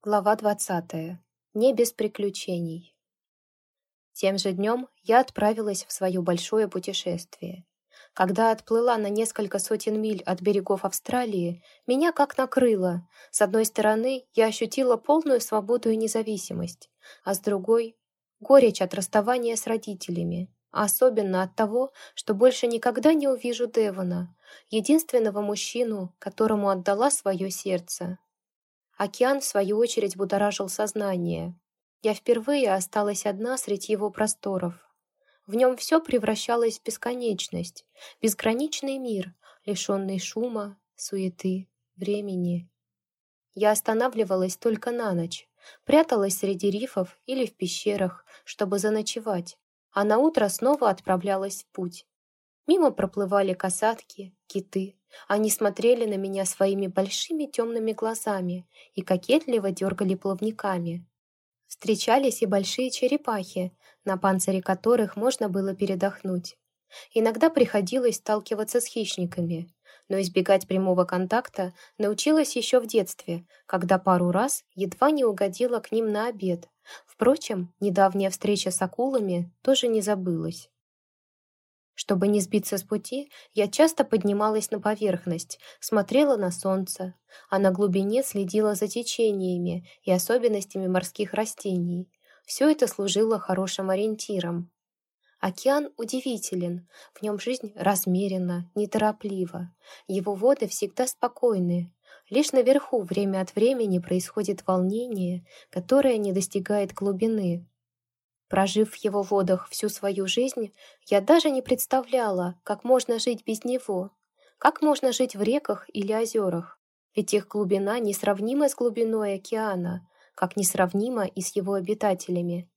Глава 20. Не без приключений. Тем же днем я отправилась в свое большое путешествие. Когда отплыла на несколько сотен миль от берегов Австралии, меня как накрыло. С одной стороны, я ощутила полную свободу и независимость, а с другой — горечь от расставания с родителями, а особенно от того, что больше никогда не увижу Девона, единственного мужчину, которому отдала свое сердце. Океан, в свою очередь, будоражил сознание. Я впервые осталась одна среди его просторов. В нем все превращалось в бесконечность, безграничный мир, лишенный шума, суеты, времени. Я останавливалась только на ночь, пряталась среди рифов или в пещерах, чтобы заночевать, а на утро снова отправлялась в путь. Мимо проплывали касатки, киты, они смотрели на меня своими большими темными глазами и кокетливо дергали плавниками. Встречались и большие черепахи, на панцире которых можно было передохнуть. Иногда приходилось сталкиваться с хищниками, но избегать прямого контакта научилась еще в детстве, когда пару раз едва не угодила к ним на обед. Впрочем, недавняя встреча с акулами тоже не забылась. Чтобы не сбиться с пути, я часто поднималась на поверхность, смотрела на солнце, а на глубине следила за течениями и особенностями морских растений. Все это служило хорошим ориентиром. Океан удивителен, в нем жизнь размерена, нетороплива. Его воды всегда спокойны. Лишь наверху время от времени происходит волнение, которое не достигает глубины. Прожив в его водах всю свою жизнь, я даже не представляла, как можно жить без него, как можно жить в реках или озерах, ведь их глубина несравнима с глубиной океана, как несравнима и с его обитателями.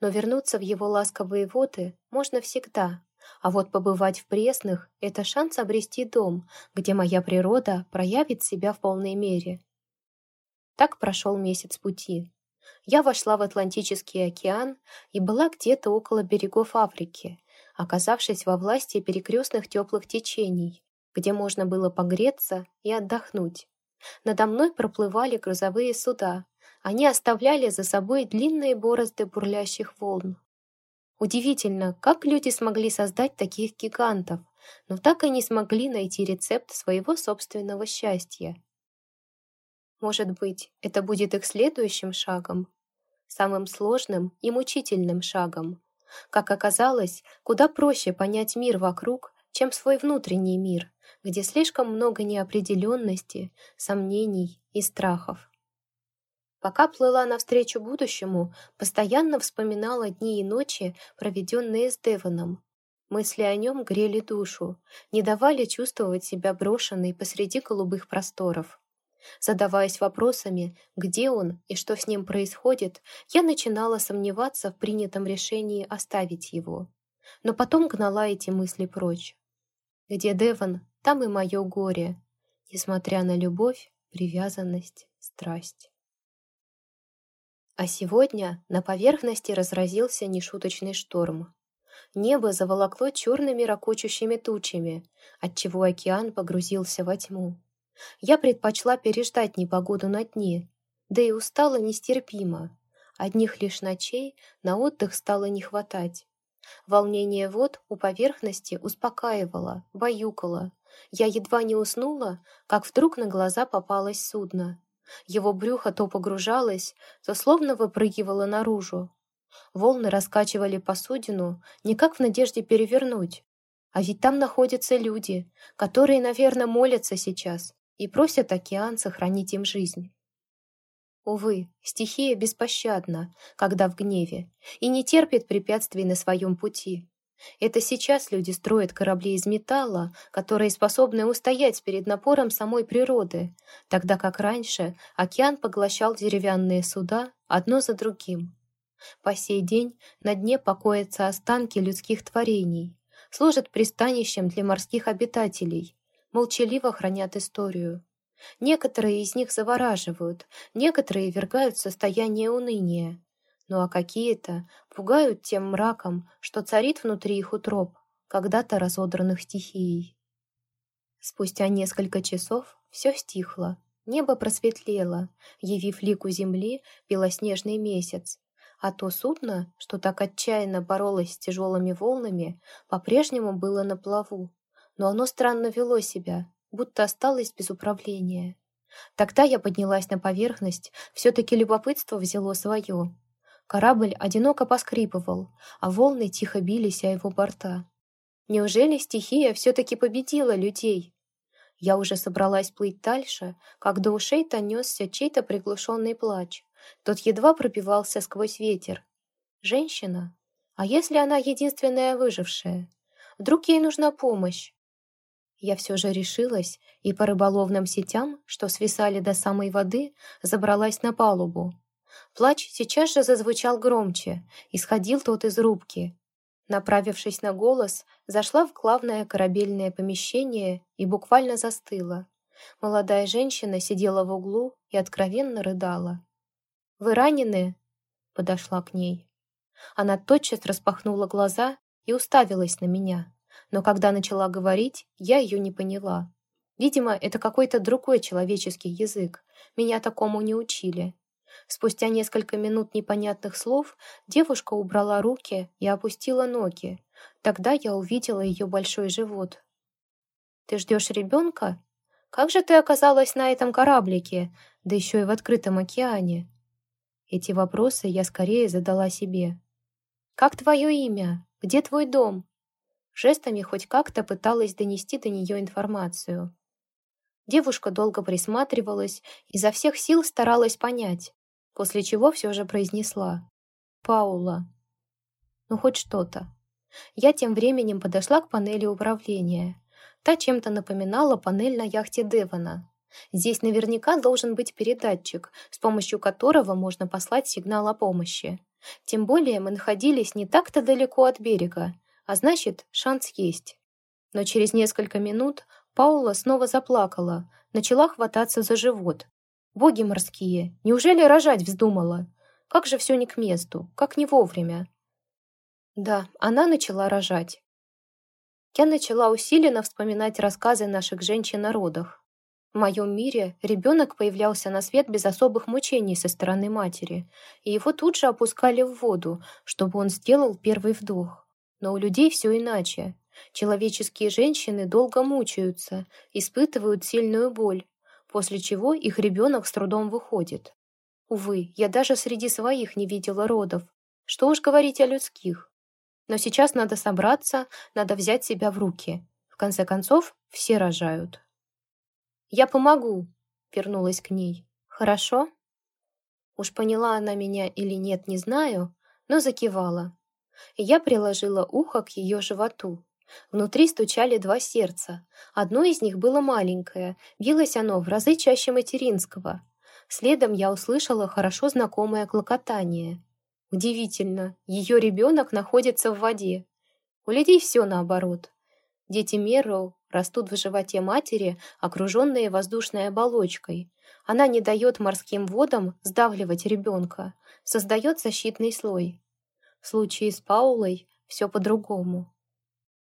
Но вернуться в его ласковые воды можно всегда, а вот побывать в пресных — это шанс обрести дом, где моя природа проявит себя в полной мере. Так прошел месяц пути я вошла в Атлантический океан и была где-то около берегов Африки, оказавшись во власти перекрестных теплых течений, где можно было погреться и отдохнуть. Надо мной проплывали грузовые суда. Они оставляли за собой длинные борозды бурлящих волн. Удивительно, как люди смогли создать таких гигантов, но так и не смогли найти рецепт своего собственного счастья. Может быть, это будет их следующим шагом? Самым сложным и мучительным шагом. Как оказалось, куда проще понять мир вокруг, чем свой внутренний мир, где слишком много неопределенности, сомнений и страхов. Пока плыла навстречу будущему, постоянно вспоминала дни и ночи, проведенные с Девоном. Мысли о нем грели душу, не давали чувствовать себя брошенной посреди голубых просторов. Задаваясь вопросами, где он и что с ним происходит, я начинала сомневаться в принятом решении оставить его. Но потом гнала эти мысли прочь. Где Деван, там и мое горе, несмотря на любовь, привязанность, страсть. А сегодня на поверхности разразился нешуточный шторм. Небо заволокло черными ракочущими тучами, отчего океан погрузился во тьму. Я предпочла переждать непогоду на дне, да и устала нестерпимо. Одних лишь ночей на отдых стало не хватать. Волнение вод у поверхности успокаивало, баюкало. Я едва не уснула, как вдруг на глаза попалось судно. Его брюхо то погружалось, то словно выпрыгивало наружу. Волны раскачивали посудину, никак в надежде перевернуть. А ведь там находятся люди, которые, наверное, молятся сейчас, и просят океан сохранить им жизнь. Увы, стихия беспощадна, когда в гневе, и не терпит препятствий на своем пути. Это сейчас люди строят корабли из металла, которые способны устоять перед напором самой природы, тогда как раньше океан поглощал деревянные суда одно за другим. По сей день на дне покоятся останки людских творений, служат пристанищем для морских обитателей, молчаливо хранят историю. Некоторые из них завораживают, некоторые вергают в состояние уныния, ну а какие-то пугают тем мраком, что царит внутри их утроб, когда-то разодранных стихией. Спустя несколько часов все стихло. Небо просветлело, явив лику земли белоснежный месяц, а то судно, что так отчаянно боролось с тяжелыми волнами, по-прежнему было на плаву, но оно странно вело себя, будто осталось без управления. Тогда я поднялась на поверхность, все-таки любопытство взяло свое. Корабль одиноко поскрипывал, а волны тихо бились о его борта. Неужели стихия все-таки победила людей? Я уже собралась плыть дальше, как до ушей донесся чей-то приглушенный плач. Тот едва пробивался сквозь ветер. Женщина? А если она единственная выжившая? Вдруг ей нужна помощь? Я все же решилась и по рыболовным сетям, что свисали до самой воды, забралась на палубу. Плач сейчас же зазвучал громче, исходил тот из рубки. Направившись на голос, зашла в главное корабельное помещение и буквально застыла. Молодая женщина сидела в углу и откровенно рыдала. «Вы ранены?» — подошла к ней. Она тотчас распахнула глаза и уставилась на меня но когда начала говорить, я ее не поняла. Видимо, это какой-то другой человеческий язык. Меня такому не учили. Спустя несколько минут непонятных слов девушка убрала руки и опустила ноги. Тогда я увидела ее большой живот. «Ты ждешь ребенка? Как же ты оказалась на этом кораблике, да еще и в открытом океане?» Эти вопросы я скорее задала себе. «Как твое имя? Где твой дом? Жестами хоть как-то пыталась донести до нее информацию. Девушка долго присматривалась, изо всех сил старалась понять, после чего все же произнесла «Паула». Ну, хоть что-то. Я тем временем подошла к панели управления. Та чем-то напоминала панель на яхте Девона. Здесь наверняка должен быть передатчик, с помощью которого можно послать сигнал о помощи. Тем более мы находились не так-то далеко от берега, а значит, шанс есть. Но через несколько минут Паула снова заплакала, начала хвататься за живот. Боги морские, неужели рожать вздумала? Как же все не к месту, как не вовремя? Да, она начала рожать. Я начала усиленно вспоминать рассказы наших женщин о родах. В моем мире ребенок появлялся на свет без особых мучений со стороны матери, и его тут же опускали в воду, чтобы он сделал первый вдох. Но у людей все иначе. Человеческие женщины долго мучаются, испытывают сильную боль, после чего их ребенок с трудом выходит. Увы, я даже среди своих не видела родов. Что уж говорить о людских. Но сейчас надо собраться, надо взять себя в руки. В конце концов, все рожают. «Я помогу», — вернулась к ней. «Хорошо?» Уж поняла она меня или нет, не знаю, но закивала я приложила ухо к ее животу. Внутри стучали два сердца. Одно из них было маленькое, билось оно в разы чаще материнского. Следом я услышала хорошо знакомое клокотание. Удивительно, ее ребенок находится в воде. У людей все наоборот. Дети Мерроу растут в животе матери, окруженные воздушной оболочкой. Она не дает морским водам сдавливать ребенка, создает защитный слой. В случае с Паулой все по-другому.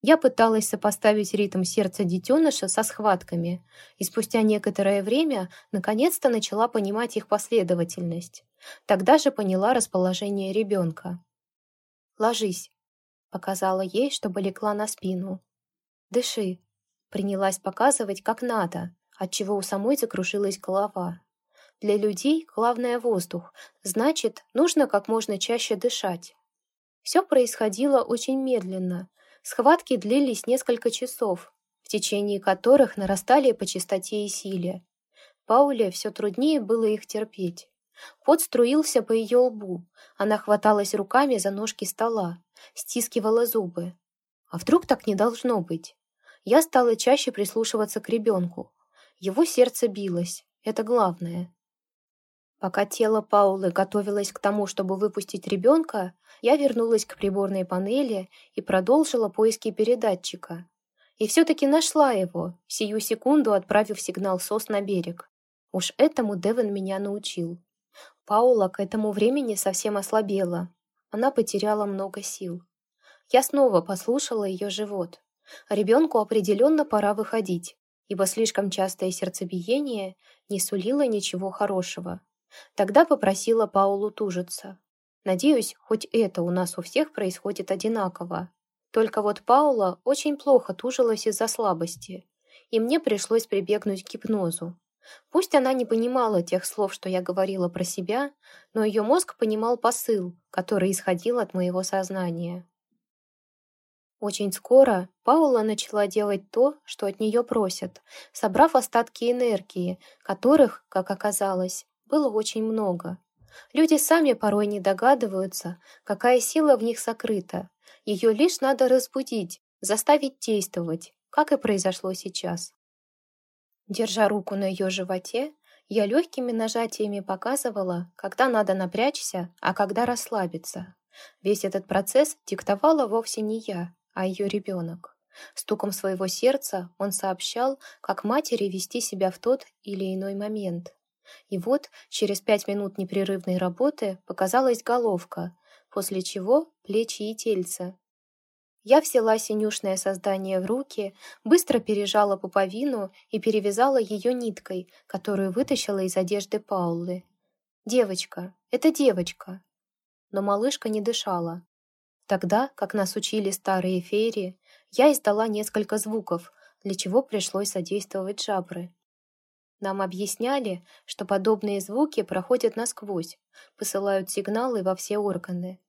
Я пыталась сопоставить ритм сердца детеныша со схватками, и спустя некоторое время наконец-то начала понимать их последовательность. Тогда же поняла расположение ребенка. «Ложись», — показала ей, чтобы легла на спину. «Дыши», — принялась показывать, как надо, отчего у самой закружилась голова. Для людей главное воздух, значит, нужно как можно чаще дышать. Все происходило очень медленно. Схватки длились несколько часов, в течение которых нарастали по частоте и силе. Пауле все труднее было их терпеть. Пот струился по ее лбу. Она хваталась руками за ножки стола, стискивала зубы. А вдруг так не должно быть? Я стала чаще прислушиваться к ребенку. Его сердце билось, это главное. Пока тело Паулы готовилось к тому, чтобы выпустить ребенка, я вернулась к приборной панели и продолжила поиски передатчика. И все-таки нашла его, сию секунду отправив сигнал СОС на берег. Уж этому Деван меня научил. Паула к этому времени совсем ослабела. Она потеряла много сил. Я снова послушала ее живот. Ребенку определенно пора выходить. ибо слишком частое сердцебиение не сулило ничего хорошего. Тогда попросила Паулу тужиться. Надеюсь, хоть это у нас у всех происходит одинаково. Только вот Паула очень плохо тужилась из-за слабости, и мне пришлось прибегнуть к гипнозу. Пусть она не понимала тех слов, что я говорила про себя, но ее мозг понимал посыл, который исходил от моего сознания. Очень скоро Паула начала делать то, что от нее просят, собрав остатки энергии, которых, как оказалось, было очень много. Люди сами порой не догадываются, какая сила в них сокрыта. Ее лишь надо разбудить, заставить действовать, как и произошло сейчас. Держа руку на ее животе, я легкими нажатиями показывала, когда надо напрячься, а когда расслабиться. Весь этот процесс диктовала вовсе не я, а ее ребенок. Стуком своего сердца он сообщал, как матери вести себя в тот или иной момент. И вот через пять минут непрерывной работы показалась головка, после чего плечи и тельце, я взяла синюшное создание в руки, быстро пережала пуповину и перевязала ее ниткой, которую вытащила из одежды Паулы. «Девочка, это девочка!» Но малышка не дышала. Тогда, как нас учили старые феери, я издала несколько звуков, для чего пришлось содействовать жабры. Нам объясняли, что подобные звуки проходят насквозь, посылают сигналы во все органы.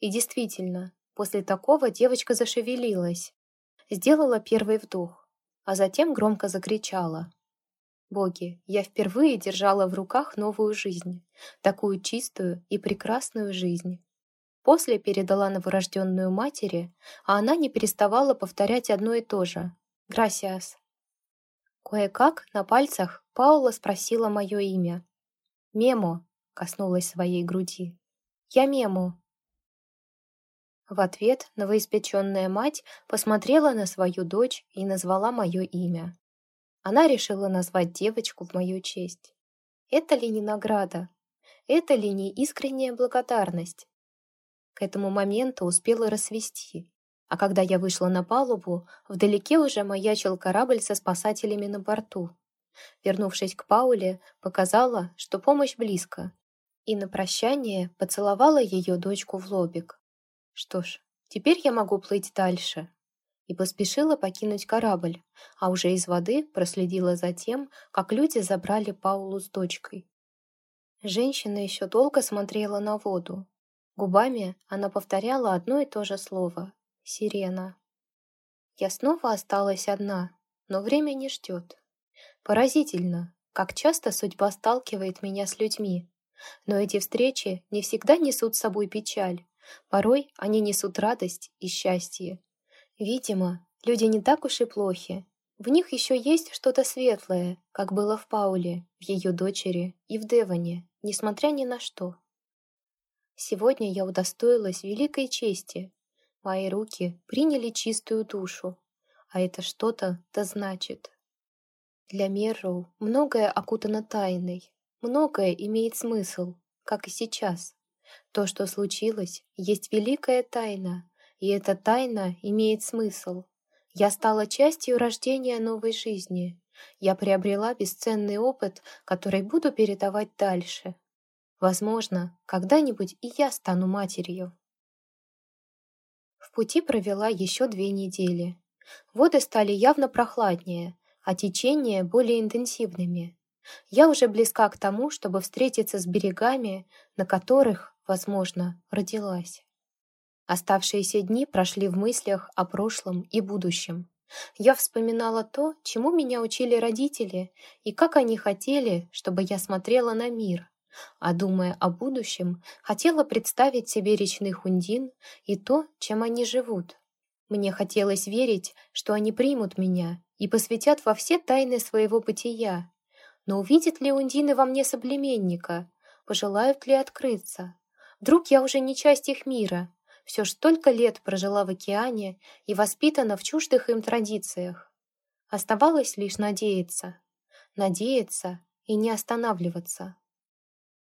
И действительно, После такого девочка зашевелилась, сделала первый вдох, а затем громко закричала. Боги, я впервые держала в руках новую жизнь, такую чистую и прекрасную жизнь. После передала новорожденную матери, а она не переставала повторять одно и то же. «Грасиас». Кое-как на пальцах Паула спросила мое имя. «Мемо», — коснулась своей груди. «Я Мемо», в ответ новоиспеченная мать посмотрела на свою дочь и назвала мое имя. Она решила назвать девочку в мою честь. Это ли не награда? Это ли не искренняя благодарность? К этому моменту успела рассвести, а когда я вышла на палубу, вдалеке уже маячил корабль со спасателями на борту. Вернувшись к Пауле, показала, что помощь близко, и на прощание поцеловала ее дочку в лобик. Что ж, теперь я могу плыть дальше. И поспешила покинуть корабль, а уже из воды проследила за тем, как люди забрали Паулу с дочкой. Женщина еще долго смотрела на воду. Губами она повторяла одно и то же слово — «сирена». Я снова осталась одна, но время не ждет. Поразительно, как часто судьба сталкивает меня с людьми. Но эти встречи не всегда несут с собой печаль, Порой они несут радость и счастье. Видимо, люди не так уж и плохи. В них еще есть что-то светлое, как было в Пауле, в ее дочери и в Деване, несмотря ни на что. Сегодня я удостоилась великой чести. Мои руки приняли чистую душу, а это что-то да значит. Для Мерроу многое окутано тайной, многое имеет смысл, как и сейчас. То, что случилось, есть великая тайна, и эта тайна имеет смысл. Я стала частью рождения новой жизни. Я приобрела бесценный опыт, который буду передавать дальше. Возможно, когда-нибудь и я стану матерью. В пути провела еще две недели. Воды стали явно прохладнее, а течения более интенсивными. Я уже близка к тому, чтобы встретиться с берегами, на которых возможно, родилась. Оставшиеся дни прошли в мыслях о прошлом и будущем. Я вспоминала то, чему меня учили родители, и как они хотели, чтобы я смотрела на мир. А думая о будущем, хотела представить себе речных ундин и то, чем они живут. Мне хотелось верить, что они примут меня и посвятят во все тайны своего бытия. Но увидят ли ундины во мне соплеменника? Пожелают ли открыться? Вдруг я уже не часть их мира, все ж столько лет прожила в океане и воспитана в чуждых им традициях. Оставалось лишь надеяться. Надеяться и не останавливаться.